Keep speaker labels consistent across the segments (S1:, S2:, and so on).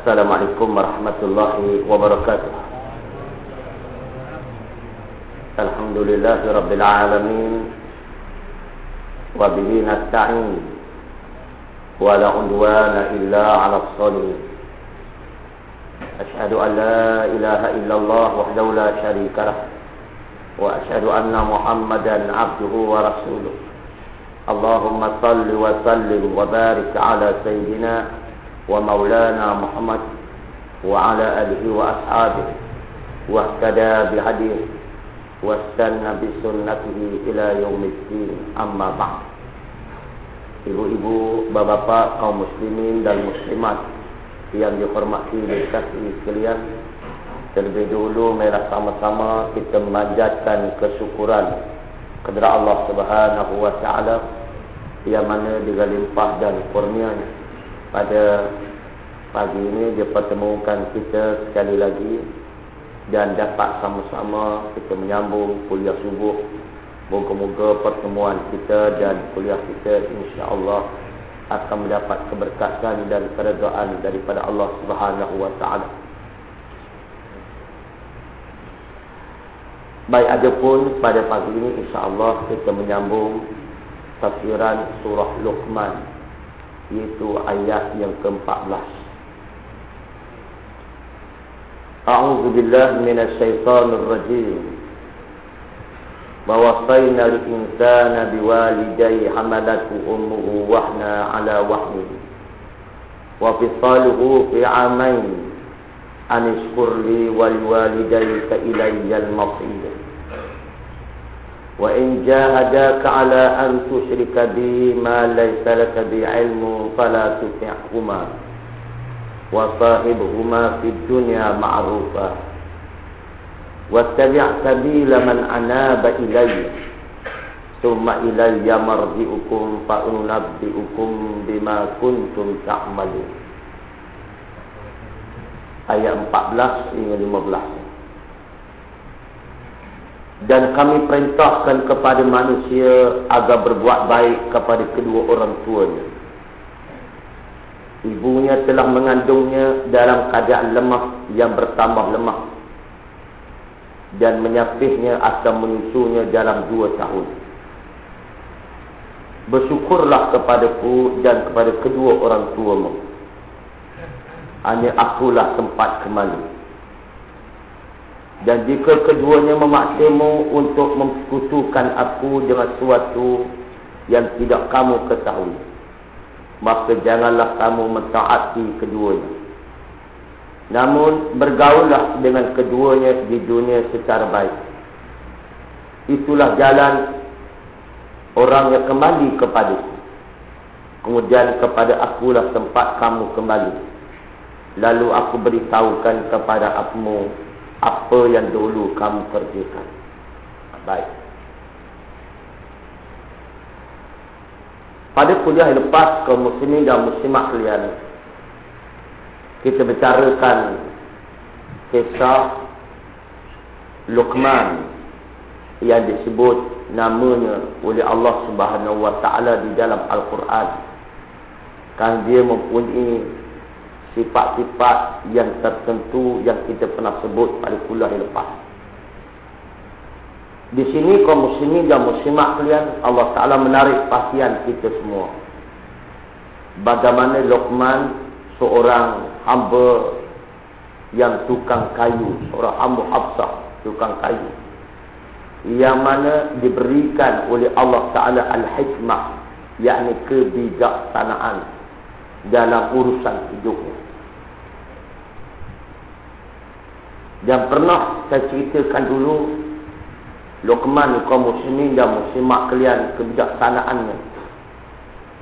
S1: السلام عليكم ورحمة الله وبركاته. الحمد لله رب العالمين وبه نستعين ولا عدوان إلا على الظالمين أشهد أن لا إله إلا الله وحده لا شريك له وأشهد أن محمدا عبده ورسوله. اللهم صل وسلم وبارك على سيدنا ومولانا محمد وعلى آله وأصحابه واهتدى بهديه واستنى بسنته إلى يوم الدين أما بعد Ibu-ibu, bapa-bapa, kaum muslimin dan muslimat yang dihormati dan kasih sekalian Terlebih dahulu merah sama-sama kita memanjatkan kesyukuran kepada Allah Subhanahu wa taala yang mana dengan limpah dan kurnianya pada pagi ini dia pertemukan kita sekali lagi dan dapat sama-sama kita menyambung kuliah subuh. Moga-moga pertemuan kita dan kuliah kita insya-Allah akan mendapat keberkatan dan keredaan daripada Allah Subhanahu wa taala. Baik ada pun pada pagi ini insya-Allah kita menyambung tafsiran surah Luqman iaitu ayat yang ke-14 A'udzu billahi minasyaitonir rajim Bawasayna al-insana biwalidayhi hamalatu ummuhu wahna ala wahni. Wa fisaluhu fi 'amain. An ishkur li wal walidayka ilayya al-masir وإن جاهداك على أن تشرك بي ما ليس لك بعلم فلا تطعهما وصاحبهما في الدنيا معروفا واتبع سبيل من أناب إلي ثم إلي مرجئكم فأنبئكم بما كنتم تعملون ayat 14 hingga 15 dan kami perintahkan kepada manusia agar berbuat baik kepada kedua orang tuanya. Ibunya telah mengandungnya dalam keadaan lemah yang bertambah lemah dan menyapihnya akan menyusunya dalam dua tahun. Bersyukurlah kepadaku dan kepada kedua orang tuamu. Hanya akulah tempat kembali. Dan jika keduanya memaksamu untuk mempersekutukan aku dengan sesuatu yang tidak kamu ketahui, maka janganlah kamu mentaati keduanya. Namun bergaullah dengan keduanya di dunia secara baik. Itulah jalan orang yang kembali kepada Kemudian kepada akulah tempat kamu kembali. Lalu aku beritahukan kepada akumu apa yang dulu kamu kerjakan. Baik. Pada kuliah yang lepas kaum muslimin dan muslimat kalian kita bicarakan kisah Luqman yang disebut namanya oleh Allah Subhanahu wa taala di dalam Al-Quran. Kan dia mempunyai sifat-sifat yang tertentu yang kita pernah sebut pada kuliah yang lepas. Di sini kaum muslimin dan muslimat kalian Allah Taala menarik perhatian kita semua. Bagaimana Luqman seorang hamba yang tukang kayu, seorang hamba Hafsah tukang kayu. Yang mana diberikan oleh Allah Taala al-hikmah, yakni kebijaksanaan dalam urusan hidupnya. Dan pernah saya ceritakan dulu Luqman kaum muslimin dan muslimat kalian kebijaksanaannya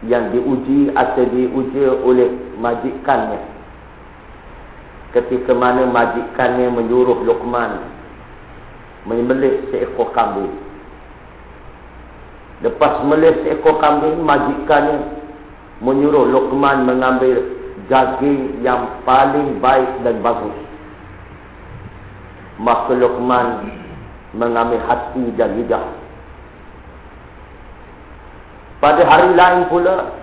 S1: yang diuji atau diuji oleh majikannya. Ketika mana majikannya menyuruh Luqman menyembelih seekor kambing. Lepas menyembelih seekor kambing majikannya menyuruh Luqman mengambil daging yang paling baik dan bagus maka Luqman mengambil hati dan lidah. Pada hari lain pula,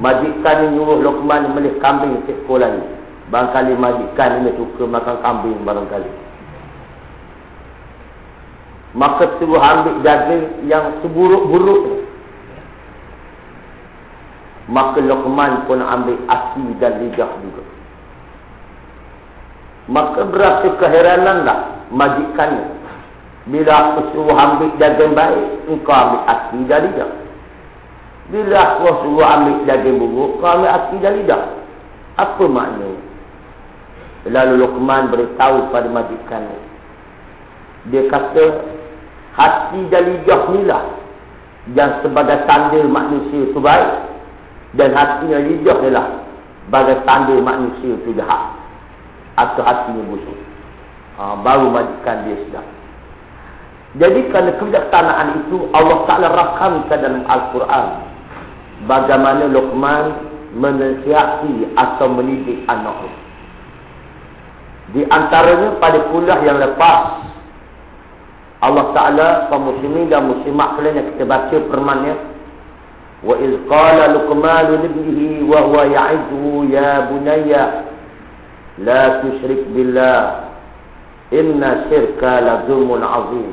S1: Majikan nyuruh Luqman melih kambing seekor lagi. Barangkali majikan ni suka makan kambing barangkali. Maka suruh ambil daging yang seburuk-buruk Maka Luqman pun ambil asi dan lidah juga. Maka berasa keheranan tak majikan Bila aku suruh ambil daging baik, engkau ambil asi dan lidah. Bila aku suruh ambil daging buruk, kau ambil asi dan lidah. Apa maknanya? Lalu Luqman beritahu pada majikan Dia kata, hati dan lidah inilah yang sebagai tanda manusia itu baik. Dan hatinya lidah inilah sebagai tanda manusia itu jahat atau hatinya busuk. Ha, baru majikan dia sedang. Jadi kerana kebijaksanaan itu Allah Ta'ala rakamkan dalam Al-Quran. Bagaimana Luqman menasihati atau mendidik anak Di antaranya pada kuliah yang lepas. Allah Ta'ala kaum muslimin dan muslimat kalian yang kita baca permannya. Wa iz qala Luqman libnihi wa huwa ya'iduhu ya bunayya La tushrik billah Inna syirka la zulmun azim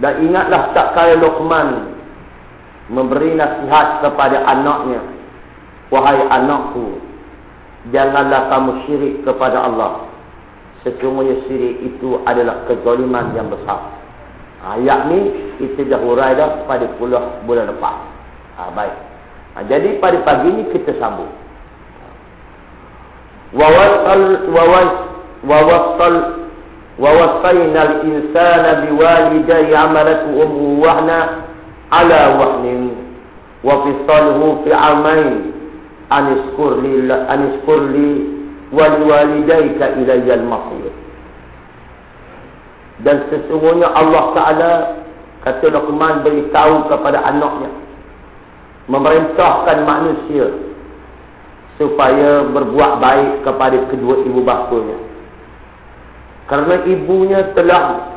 S1: Dan ingatlah tak kaya Luqman Memberi nasihat kepada anaknya. Wahai anakku Janganlah kamu syirik kepada Allah. Sesungguhnya syirik itu adalah kezaliman yang besar. Ayat ni kita dah hurai dah pada puluh bulan lepas. Ha, Baik. Ha, Jadi pada pagi ni kita sambung. ووصينا الإنسان بوالديه عملته أمه وهنا على وهن وفصاله في عامين أن اشكر لي أن اشكر لي ولوالديك إلي المصير dan sesungguhnya Allah Ta'ala kata Luqman beritahu kepada anaknya memerintahkan manusia supaya berbuat baik kepada kedua ibu bapanya. Kerana ibunya telah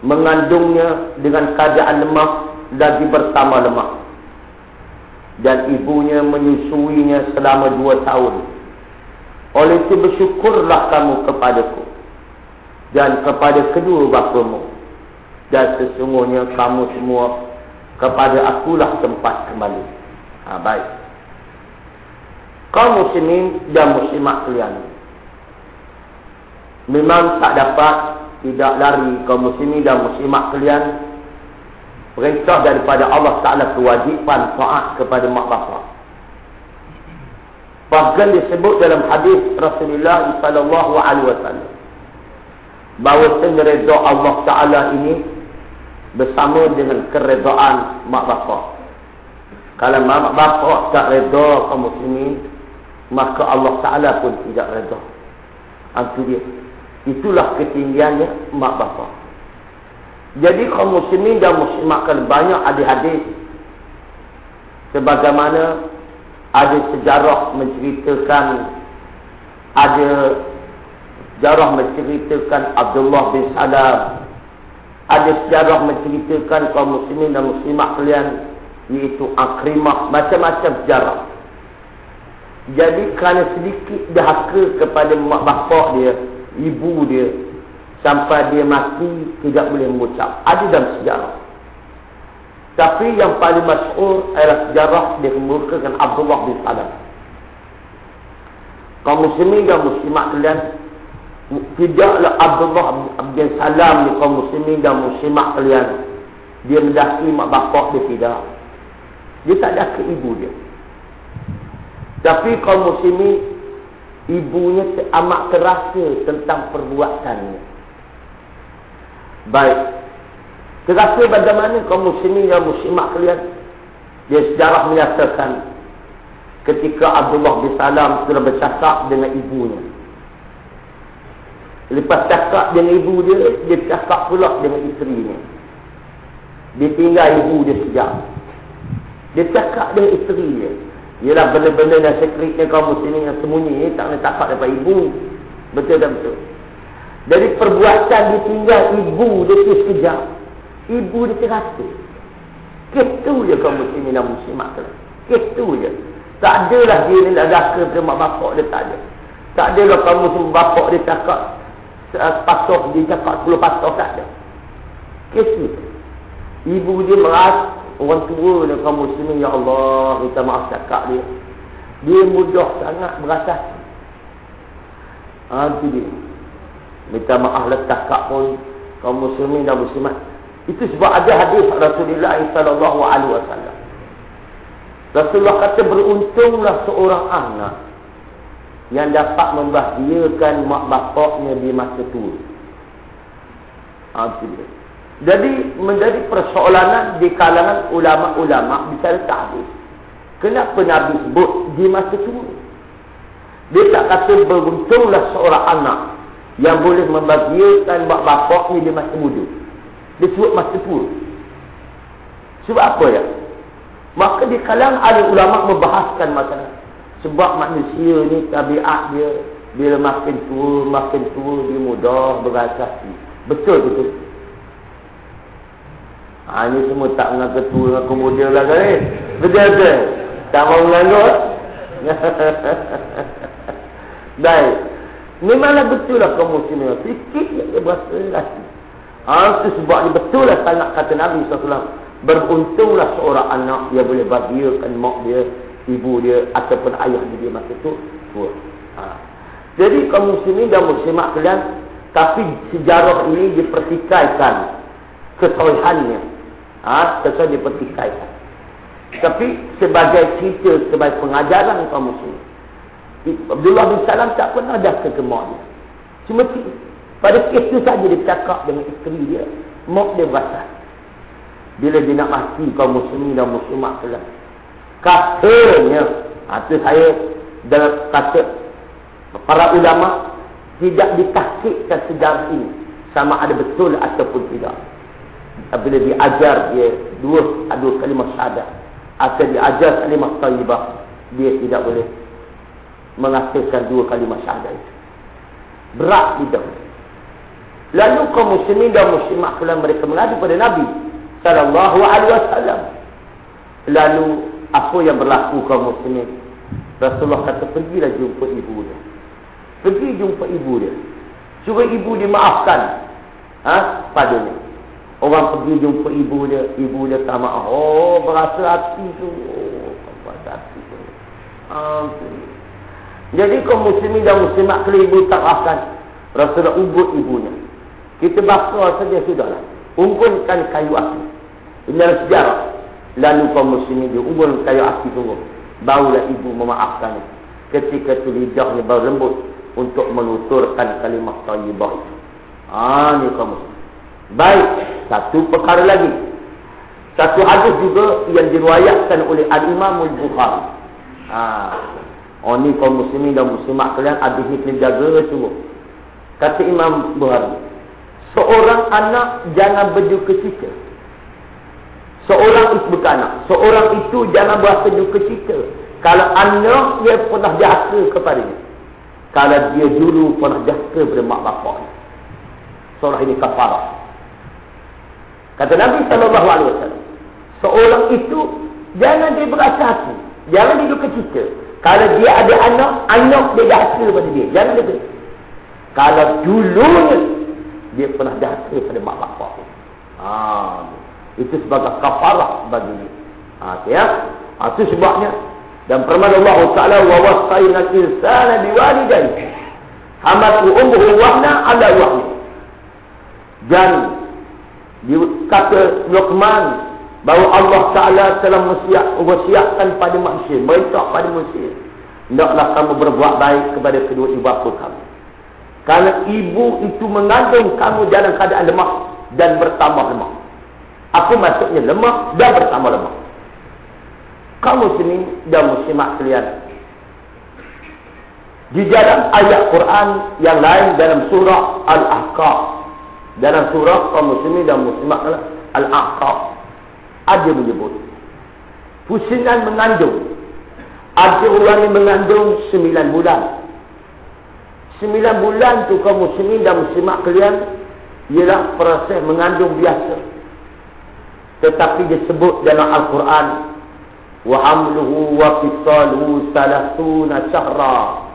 S1: mengandungnya dengan keadaan lemah lagi bersama lemah. Dan ibunya menyusuinya selama dua tahun. Oleh itu bersyukurlah kamu kepadaku. Dan kepada kedua bapamu. Dan sesungguhnya kamu semua kepada akulah tempat kembali. Ha, baik kaum muslimin dan muslimat kalian. Memang tak dapat tidak lari kaum muslimin dan muslimat kalian perintah daripada Allah Taala kewajipan taat kepada mak bapak. Bahkan disebut dalam hadis Rasulullah sallallahu alaihi wasallam bahawa redha Allah Taala ini bersama dengan keredaan mak bapak. Kalau mak bapak tak redha kaum muslimin maka Allah Ta'ala pun tidak reda. Itu dia. Itulah ketinggiannya mak bapa. Jadi kaum muslimin dan muslimat kan banyak ada hadis sebagaimana ada sejarah menceritakan ada sejarah menceritakan Abdullah bin Salam ada sejarah menceritakan kaum muslimin dan muslimat kalian iaitu Akrimah macam-macam sejarah jadi kerana sedikit dahaka kepada mak bapak dia, ibu dia, sampai dia mati tidak boleh mengucap. Ada dalam sejarah. Tapi yang paling masyhur adalah sejarah dia kemukakan Abdullah bin Salam. Kaum muslimin dan muslimat kalian tidaklah Abdullah bin Salam ni kaum muslimin dan muslimat kalian dia mendaki mak bapak dia tidak. Dia tak ada ke ibu dia. Tapi kaum muslimin ibunya amat terasa tentang perbuatannya. Baik. Terasa bagaimana kaum muslimin dan muslimat kalian dia sejarah menyatakan ketika Abdullah bin Salam sudah bercakap dengan ibunya. Lepas cakap dengan ibu dia, dia cakap pula dengan isterinya. Dia tinggal ibu dia sejak. Dia cakap dengan isteri dia. Ialah benda-benda yang sekretnya kaum muslimin yang sembunyi tak boleh tapak daripada ibu. Betul dan betul. Dari perbuatan ditinggal ibu dia tu sekejap. Ibu dia terasa. Itu je kaum muslimin dan muslimat tu. Kes tu je. Tak adalah dia ni nak daka pada mak bapak dia tak ada. Tak adalah kamu semua bapak dia cakap pasok dia cakap 10 pasok tak ada. Kes tu. Ibu dia meras orang tua dia kaum muslimin ya Allah minta maaf cakap dia. Dia mudah sangat berasa. Ha tu dia. Minta maaf lah cakap pun kaum muslimin dan muslimat. Itu sebab ada hadis Rasulullah sallallahu alaihi wasallam. Rasulullah kata beruntunglah seorang anak yang dapat membahagiakan mak bapaknya di masa tua. Ha, Jadi menjadi persoalanan di kalangan ulama-ulama bicara tahdid. Kenapa Nabi sebut di masa tua? Dia tak kata beruntunglah seorang anak yang boleh membahagiakan mak bapaknya di masa muda. Dia sebut masa tua. Sebab apa ya? Maka di kalangan ahli ulama membahaskan masalah. Sebab manusia ni tabiat dia bila makin tua, makin tua dia mudah berasa. Betul betul. Ha, ini semua tak mengaku tua dengan kemudian lah ni. Betul betul. Tak mau mengaku. Baik. Memanglah betul lah kaum muslimin. Sikit dia berasa rasa. Ha, itu sebab ni betul lah sangat kata Nabi SAW. Beruntunglah seorang anak yang boleh bahagiakan mak dia, ibu dia ataupun ayah dia masa tu. Ha. Jadi kaum muslimin dan muslimat kalian tapi sejarah ini dipertikaikan kesahihannya. Ha, sesuai dipertikaikan. Tapi sebagai cerita, sebagai pengajaran kaum muslimin. Abdullah bin Salam tak pernah dah ke mak dia. Cuma pada kes itu saja dia bercakap dengan isteri dia. Mak dia berasa bila dia nak mati kaum muslimin dan muslimat sekalian. Katanya, itu ha, saya dalam kata para ulama tidak ditahkikkan sejarah ini sama ada betul ataupun tidak. Apabila diajar dia dua dua kalimah syahadat atau diajar kalimah tayyibah dia tidak boleh mengatakan dua kalimah syahadat itu. Berat tidak. Lalu kaum muslimin dan muslimat kalian mereka mengadu pada Nabi sallallahu alaihi wasallam. Lalu apa yang berlaku kaum muslimin? Rasulullah kata pergilah jumpa ibu dia. Pergi jumpa ibu dia. Suruh ibu dia maafkan ha padanya. Orang pergi jumpa ibu dia, ibu dia tak maaf. Oh, berasa hati tu. Oh, berasa hati tu. Ah, Jadi kaum muslimin dan muslimat kalau ibu tak maafkan, Rasulullah ubut ibunya. Kita bakar saja sudahlah. Unggunkan kayu api. Ini adalah sejarah. Lalu kaum muslimin dia unggul kayu api tunggu. Barulah ibu memaafkan. Ketika itu lidahnya baru lembut. Untuk menuturkan kalimah tayyibah itu. Haa ni kaum muslimin. Baik. Satu perkara lagi. Satu hadis juga yang diruayatkan oleh Al-Imam Al-Bukhari. Haa. Oh ni kaum muslimin dan muslimat kalian hadis ni kena jaga semua. Kata Imam Bukhari. Seorang anak jangan berduka cita. Seorang itu bukan anak. Seorang itu jangan berasa duka cita. Kalau anak dia pernah jasa kepada dia. Kalau dia dulu pernah jasa kepada mak bapak. Seorang ini kafarah. Kata Nabi SAW. Seorang itu jangan dia berasa hati. Jangan dia duka cita. Kalau dia ada anak, anak dia jasa kepada dia. Jangan dia berasa. Kalau dulunya dia pernah jasa kepada mak bapak dia. Haa itu sebagai kafarah bagi dia. Ha, okay, ya? ha, itu sebabnya dan firman Allah Taala wa wasaina al-insana biwalidayhi hamatu ummuhu wahna ala wahni. Dan kata Luqman bahawa Allah Taala telah mewasiatkan pada manusia, merintah pada manusia, hendaklah kamu berbuat baik kepada kedua ibu bapa kamu. Karena ibu itu mengandung kamu dalam keadaan lemah dan bertambah lemah. Apa maksudnya lemah dan bersama lemah. Kamu sini dan muslimat sekalian. Di dalam ayat Quran yang lain dalam surah Al-Ahqaf. Dalam surah kaum muslimin dan muslimat Al-Ahqaf. Ada menyebut. Pusingan mengandung. Ada orang yang mengandung sembilan bulan. Sembilan bulan tu kaum muslimin dan muslimat kalian. Ialah proses mengandung biasa. Tetapi disebut dalam Al-Quran wa hamluhu wa fisaluhu salasuna syahra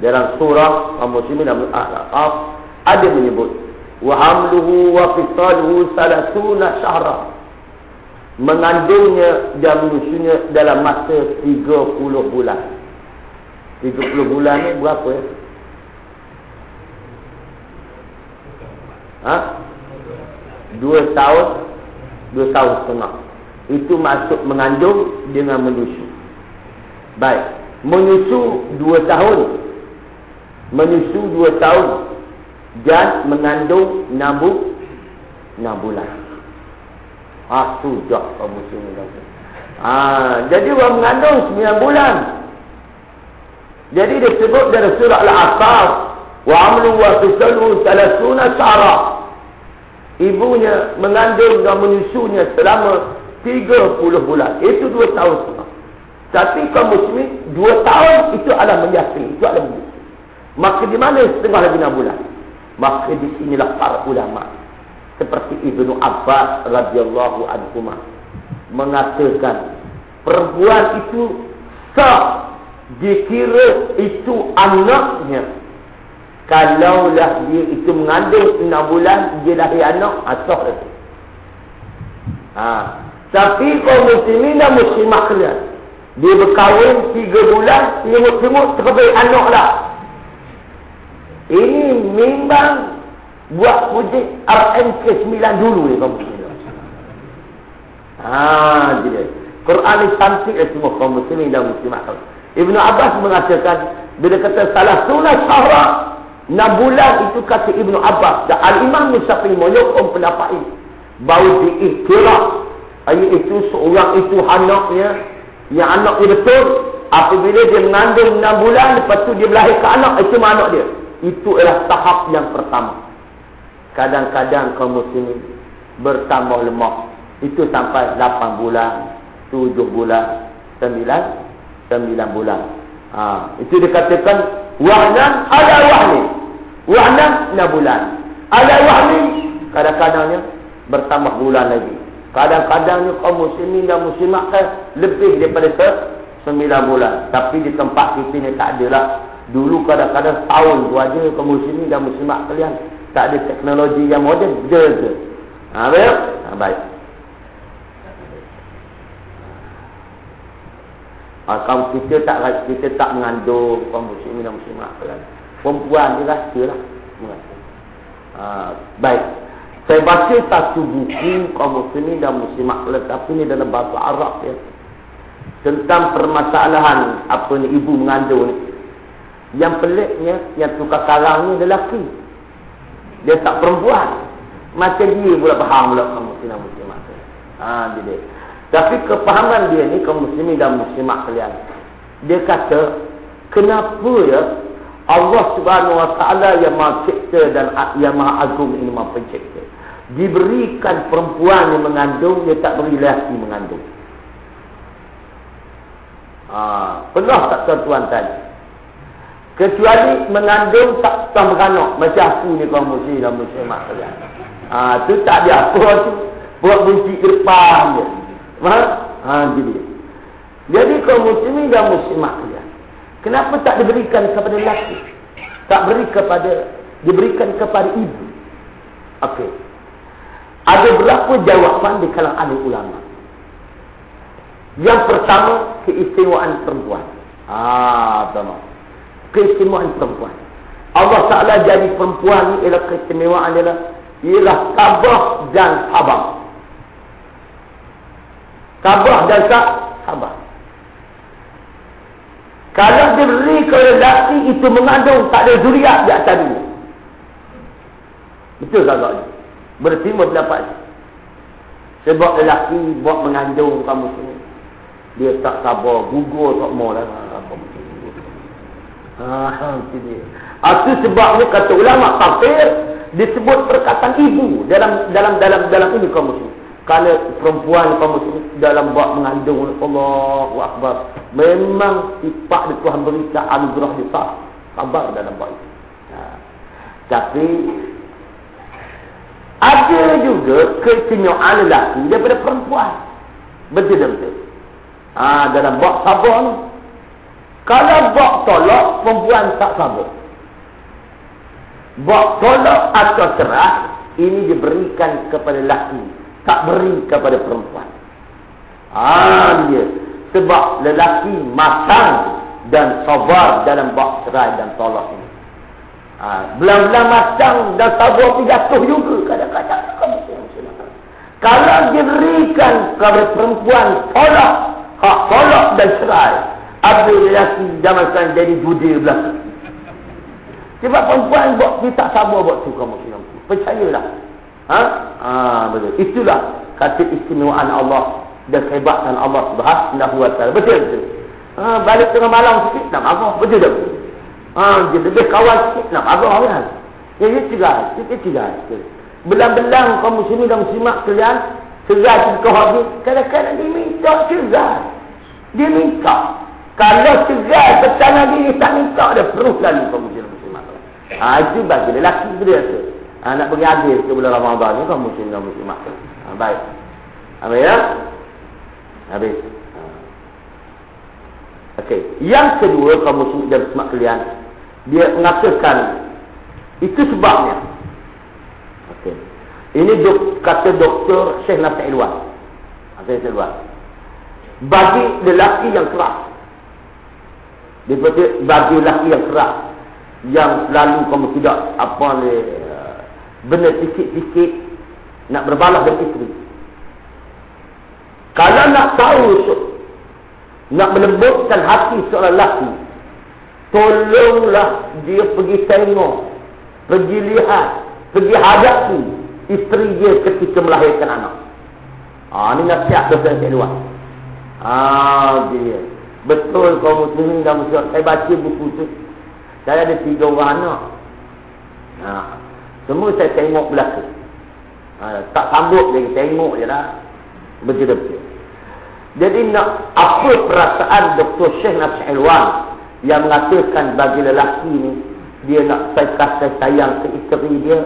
S1: dalam surah Al-Muslimin Al-Aqaf ada menyebut wa fisaluhu salasuna syahra mengandungnya dan menyusunya dalam masa 30 bulan 30 bulan ni berapa ya ha? 2 tahun 2 tahun setengah itu masuk mengandung dengan menyusu. Baik. Menyusu dua tahun. Menyusu dua tahun. Dan mengandung enam, bu enam bulan. Ah, sudah kaum muslimin Ah, jadi orang mengandung sembilan bulan. Jadi disebut dari surah Al-Asaf. Wa amlu wa fisalu salasuna syara. Ibunya mengandung dan menyusunya selama 30 bulan. Itu 2 tahun setengah. Tapi kaum muslimin 2 tahun itu adalah menyasing. Itu adalah menyasing. Maka di mana setengah lagi 6 bulan? Maka di sinilah para ulama seperti Ibnu Abbas radhiyallahu anhu mengatakan perempuan itu sah dikira itu anaknya kalaulah dia itu mengandung 6 bulan dia lahir anak asal itu ha tapi kaum muslimin dan muslimah kalian. Dia berkahwin tiga bulan, timut-timut terbaik anak lah. Ini memang buat projek RMK 9 dulu ya kaum muslimin. Haa, jadi. Quran cantik ya semua kaum muslimin dan muslimah kalian. Ibn Abbas mengatakan, bila kata salah sunat sahra, enam bulan itu kata Ibn Abbas. Dan Al-Imam Nisyafi menyokong pendapat ini. Bahawa diiktiraf Ayat itu seorang itu anaknya yang anak dia betul apabila dia mengandung 6 bulan lepas tu dia melahirkan anak itu anak dia. Itu adalah tahap yang pertama. Kadang-kadang kaum muslimin bertambah lemah. Itu sampai 8 bulan, 7 bulan, 9 9 bulan. Ha, itu dikatakan wahnan ala wahni. Wahnan 6 bulan. Ala wahni kadang-kadangnya bertambah bulan lagi. Kadang-kadang ni kaum muslimin dan muslimat kan lebih daripada se sembilan bulan. Tapi di tempat kita ni tak ada lah. Dulu kadang-kadang tahun tu aja kaum muslimin dan muslimat kalian. Tak ada teknologi yang moden. Je je. Ha, baik? Ha, baik. Ha, kaum kita tak kita tak mengandung kaum muslimin dan muslimat kalian. Perempuan dia rasa lah. Ha, baik. Saya baca satu buku kaum muslimin dan muslimat tapi ini dalam bahasa Arab ya. Tentang permasalahan apa ni ibu mengandung ni. Yang peliknya yang tukar karang ni lelaki. Dia tak perempuan. Macam dia pula faham pula kaum muslimin muslimat. Ha jadi. Tapi kepahaman dia ni kaum muslimin dan muslimat kalian. Dia kata kenapa ya Allah Subhanahu Wa Taala yang Maha Cipta dan yang Maha Agung ini Maha Pencipta diberikan perempuan yang mengandung dia tak beri lelaki mengandung ha, pernah tak tuan-tuan tadi kecuali mengandung tak beranak macam aku ni kaum muslim dan muslimat kalian ha, tu tak ada apa tu buat bunci ke depan je ha? ha, jadi jadi kaum muslimin dan muslimat kalian kenapa tak diberikan kepada lelaki tak beri kepada diberikan kepada ibu okey ada berapa jawapan di kalangan ahli ulama? Yang pertama, keistimewaan perempuan. Ah, pertama. Keistimewaan perempuan. Allah Ta'ala jadi perempuan ni ialah keistimewaan adalah ialah tabah dan sabar. Tabah dan sabar. Kalau diberi ke lelaki itu mengandung tak ada zuriat di atas dunia. Betul tak tak? Bertimur pendapat Sebab lelaki buat mengandung kamu sini Dia tak sabar Gugur tak mau lah Ah, itu sebabnya kata ulama tafsir disebut perkataan ibu dalam dalam dalam dalam ini kaum muslim. Kalau perempuan kaum muslim dalam buat mengandung Allahu akbar. Memang sifat di Tuhan berikan anugerah di sabar dalam buat itu. Ha. Tapi ada juga keistimewaan lelaki daripada perempuan. Betul-betul. Ha, dalam bak sabar ni. Kalau bak tolak, perempuan tak sabar. Bak tolak atau cerai, ini diberikan kepada lelaki. Tak beri kepada perempuan. Ha, dia. Sebab lelaki matang dan sabar dalam bak cerai dan tolak ini. Ha, belang-belang matang dan sabar pun jatuh juga. Kadang-kadang Kalau diberikan kepada perempuan tolak, hak tolak dan cerai, lelaki zaman sekarang jadi judi belakang. Sebab perempuan buat kita tak sabar buat tu kamu kena. Percayalah. Ha? Ha, betul. Itulah kata istimewaan Allah dan kehebatan Allah Subhanahu wa taala. Betul betul. Ha, balik tengah malam sikit nak marah. Betul tak? Ha, dia lebih kawan sikit nak marah kan. Ya, ya, tiga. Ya, tiga. Belang-belang kaum muslimin dan muslimat kalian cerai ke habis. Kadang-kadang dia minta cerai. Dia minta. Kalau cerai petang diri tak minta dia perlu lalu kaum muslimin muslimat. Ha, itu bagi lelaki dia tu. Ha, nak bagi adil ke bulan Ramadan ni kaum muslimin dan muslimat. Ha, baik. Habis ya? Habis. Ha. Okey. Yang kedua kaum muslimin dan muslimat kalian dia mengatakan itu sebabnya. Okey. Ini dok, kata doktor Syekh Nasir Ilwan. Nasir Ilwan. Bagi lelaki yang keras daripada bagi lelaki yang keras yang selalu kamu tidak apa ni benda sikit-sikit nak berbalas dengan isteri. Kalau nak tahu nak melembutkan hati seorang lelaki tolonglah dia pergi tengok pergi lihat pergi hadapi isteri dia ketika melahirkan anak. Ah ni nasihat dosa yang kedua ah dia Betul kaum muslimin dan muslimat. Saya baca buku tu. Saya ada tiga orang anak. Ha. Semua saya tengok belakang. Ha. Tak sambut lagi. Tengok je lah. Betul-betul. Jadi nak apa perasaan Dr. Syekh Nasir Ilwan yang mengatakan bagi lelaki ni dia nak saya kasih sayang ke isteri dia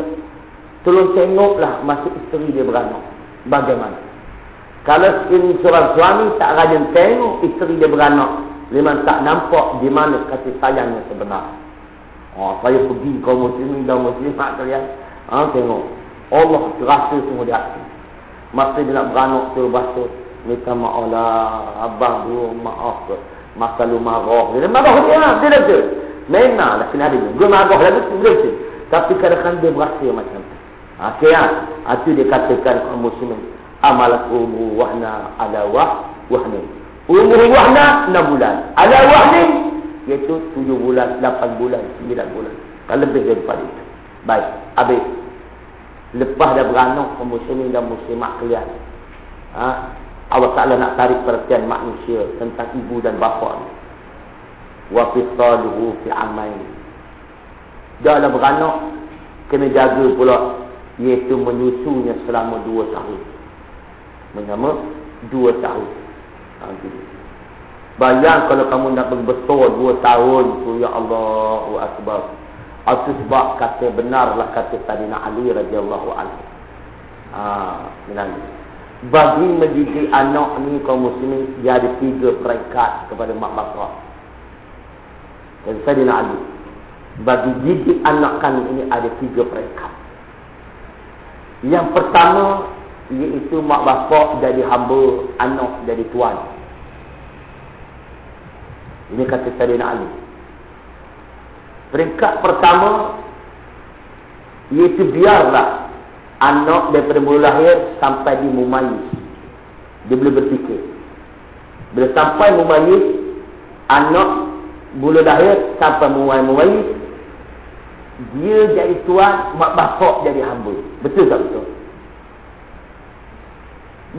S1: tolong tengoklah masa isteri dia beranak bagaimana kalau seorang suami tak rajin tengok isteri dia beranak. Memang tak nampak di mana kasih sayangnya sebenar. Oh, saya pergi kaum muslimin dan muslimat kalian. Ha, tengok. Allah terasa semua di hati. Masa dia nak beranak tu basuh. Minta maaf lah. Abang tu maaf ke. Masa lu marah. Dia marah dia lah. Dia dah tu. Memang lah kena. Dia marah lah. Dia tu. Tapi kadang-kadang dia berasa macam tu. Okey lah. Itu dia katakan kaum muslimin amalat umur wahna ala wah wahni. Umur wahna 6 bulan. Ala wahni iaitu 7 bulan, 8 bulan, 9 bulan. Kalau lebih daripada itu. Baik, habis. Lepas dah beranak kaum muslimin dan muslimat kalian. Ha? Allah Ta'ala nak tarik perhatian manusia tentang ibu dan bapa ni. Wa fisaluhu fi amain. Dah lah beranak, kena jaga pula iaitu menyusunya selama 2 tahun menama dua tahun. Ha, Bayang kalau kamu nak berbetul dua tahun tu ya Allahu akbar. Itu sebab kata benarlah kata Sayyidina Ali radhiyallahu anhu. Ha, Bagi mendidik anak ni kaum muslimin dia ada tiga peringkat kepada mak bapak. Dan Sayyidina Ali bagi didik anak kami ini ada tiga peringkat. Yang pertama iaitu mak bapak jadi hamba, anak jadi tuan. Ini kata Sayyidina Ali. Peringkat pertama iaitu biarlah anak daripada mula lahir sampai di mumayyiz. Dia boleh berfikir. Bila sampai mumayyiz, anak mula lahir sampai mumayyiz, dia jadi tuan, mak bapak jadi hamba. Betul tak betul?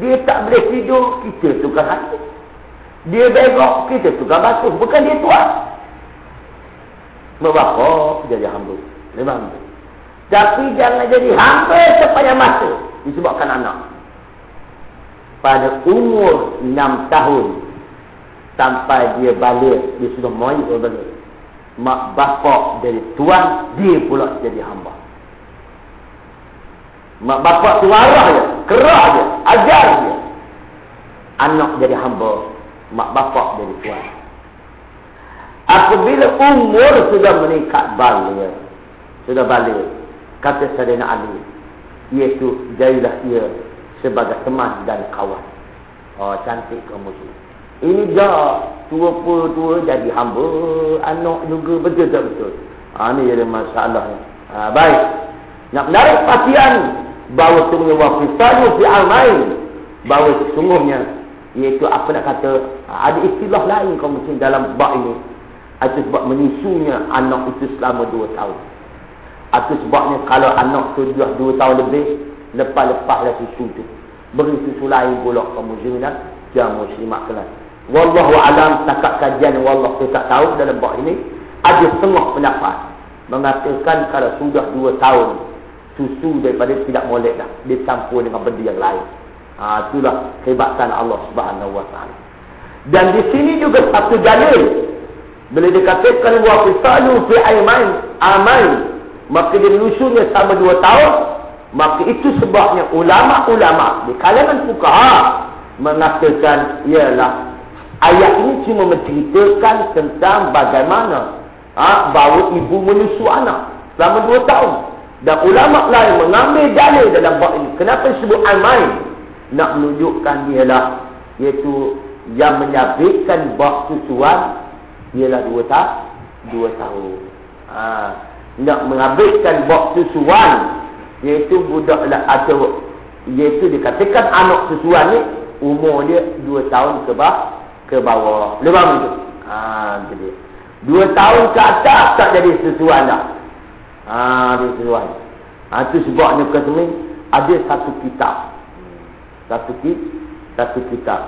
S1: Dia tak boleh tidur, kita tukar hati. Dia begok, kita tukar basuh. Bukan dia tuan. Membakok jadi hamba. Memang. Tapi jangan jadi hamba sepanjang masa. Disebabkan anak. Pada umur enam tahun. Sampai dia balik. Dia sudah mahu balik. Mak bapak jadi tuan. Dia pula jadi hamba. Mak bapak tu marah je. Kerah je. Ajar je. Anak jadi hamba. mak bapak jadi tuan. Apabila umur sudah meningkat balik, sudah balik, kata Sayyidina Ali, iaitu jadilah ia sebagai teman dan kawan. Oh, cantik kamu tu. Ini dah tua-tua jadi hamba, anak juga betul tak betul. Ha, ini jadi masalah. Ha, baik. Nak menarik perhatian bahawa sungguhnya wafisalu fi al-main. Bahawa sungguhnya, iaitu apa nak kata, ada istilah lain kaum muslim dalam bab ini. Itu sebab menyusunya anak itu selama dua tahun. Itu sebabnya kalau anak tu dah dua tahun lebih, lepas-lepaslah susu tu. Beri susu lain pula kaum muslim dan yang muslimat kelas. Wallahu alam takat kajian wallah saya tak tahu dalam bab ini ada setengah pendapat mengatakan kalau sudah dua tahun susu daripada tidak molek dah dicampur dengan benda yang lain. Ha, itulah kehebatan Allah Subhanahu wa taala. Dan di sini juga satu dalil bila dikatakan wa fisalu fi ayman amal maka dia lusunya sama dua tahun maka itu sebabnya ulama-ulama di kalangan fuqaha mengatakan ialah Ayat ini cuma menceritakan tentang bagaimana ha, bahawa ibu menyusu anak selama dua tahun. Dan ulama lain mengambil dalil dalam bab ini. Kenapa disebut al-main? Nak menunjukkan ialah iaitu yang menyabitkan bab susuan ialah dua, tak? dua tahun. Ha, nak menghabiskan bab susuan iaitu budak atau iaitu dikatakan anak susuan ni umur dia dua tahun ke bawah ke bawah. Lebam itu. Ha, jadi. Dua tahun ke atas tak jadi sesuatu dah. Ha, dia sesuatu. Ha, itu sebabnya kata ada satu kitab. Satu kitab. Satu kitab.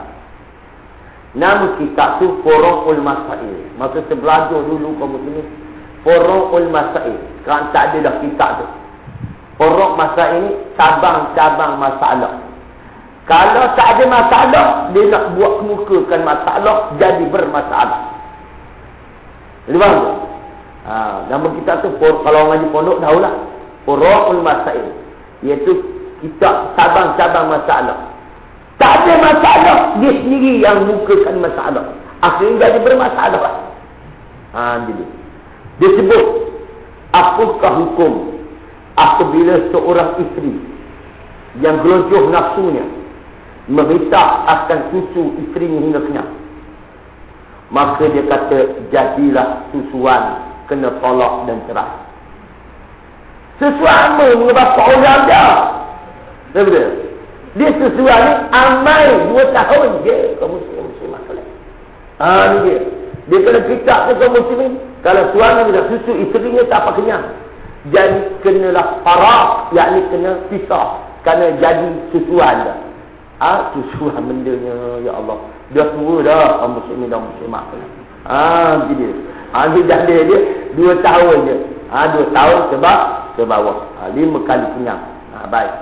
S1: Nama kitab tu Forongul Masail. Maka saya belajar dulu kamu sini. Forongul Masail. Kerana tak ada dah kitab tu. Forong Masail ini cabang-cabang masalah. Kalau tak ada masalah, dia nak buat kemukakan masalah jadi bermasalah. Faham tak? Ha, nama kita tu, kalau orang ngaji pondok, tahulah. Pura'ul Masail. Iaitu kita cabang-cabang masalah. Tak ada masalah, dia sendiri yang mukakan masalah. Akhirnya jadi bermasalah. Ha, jadi. Dia sebut, apakah hukum apabila seorang isteri yang gelonjoh nafsunya meminta akan susu isterinya hingga kenyang. Maka dia kata, jadilah susuan kena tolak dan cerai. Sesuatu mengapa orang dia? Betul? Dia sesuatu ni amal dua tahun je. Kau muslim, muslim masalah. Ha, ni dia. Dia kena kitab ke kaum muslimin. Kalau suami nak susu isterinya tak apa kenyang. Jadi kenalah parah. Yakni kena pisah. Kerana jadi susuan dia. Ah, susuhan bendanya, ya Allah. Dia tua dah, kaum muslimin dan Ah, dia. Ah, dia dah dia, dua tahun je. Ah, dua tahun sebab ke bawah. Ah, lima kali kenyang. Ah, baik.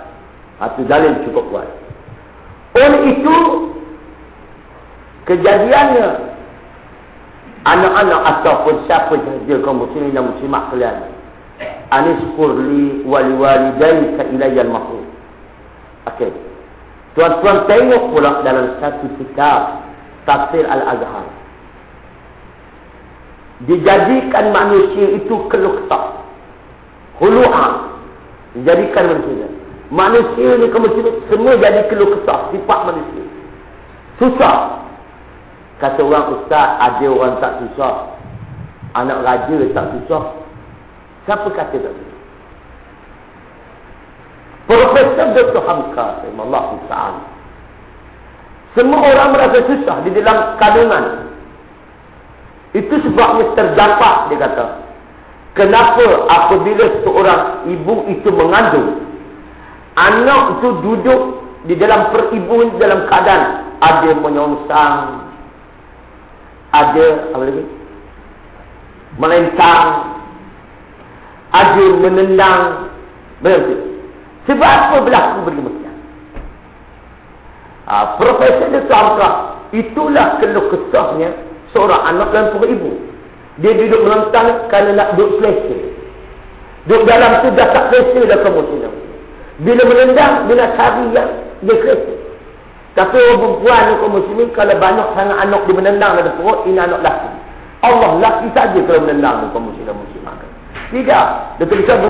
S1: Ah, tu dalil cukup kuat. Oleh itu, kejadiannya, anak-anak ataupun siapa sahaja kaum muslimin dan muslimat kalian. Anis kurli wali-wali dari keilayan mahfuz. Okey. Tuan-tuan tengok pula dalam satu kitab Tafsir Al-Azhar. Dijadikan manusia itu kelukta. Hulu'a. Dijadikan manusia. Manusia ni kemungkinan semua jadi kelukta. Sifat manusia. Susah. Kata orang ustaz, ada orang tak susah. Anak raja tak susah. Siapa kata tak susah? Profesor Dr. Hamka Allah Ta'ala Semua orang merasa susah di dalam kandungan Itu sebabnya terdapat dia kata. Kenapa apabila seorang ibu itu mengandung Anak itu duduk di dalam peribuan dalam keadaan Ada menyongsang Ada apa lagi? Melentang Ada menendang Berarti sebab apa berlaku berdemikian? Ha, Profesor dia itulah keluh kesahnya seorang anak dan seorang ibu. Dia duduk melentang kerana nak duduk selesa. Duduk dalam tu dah tak selesa dah kamu sini. Bila menendang, bila cari yang dia selesa. Tapi orang perempuan ni kaum muslimin kalau banyak sangat anak dia menendang dalam perut, ini anak laki. Allah laki saja kalau menendang muslimin dan muslimat. Tidak. Dia tuliskan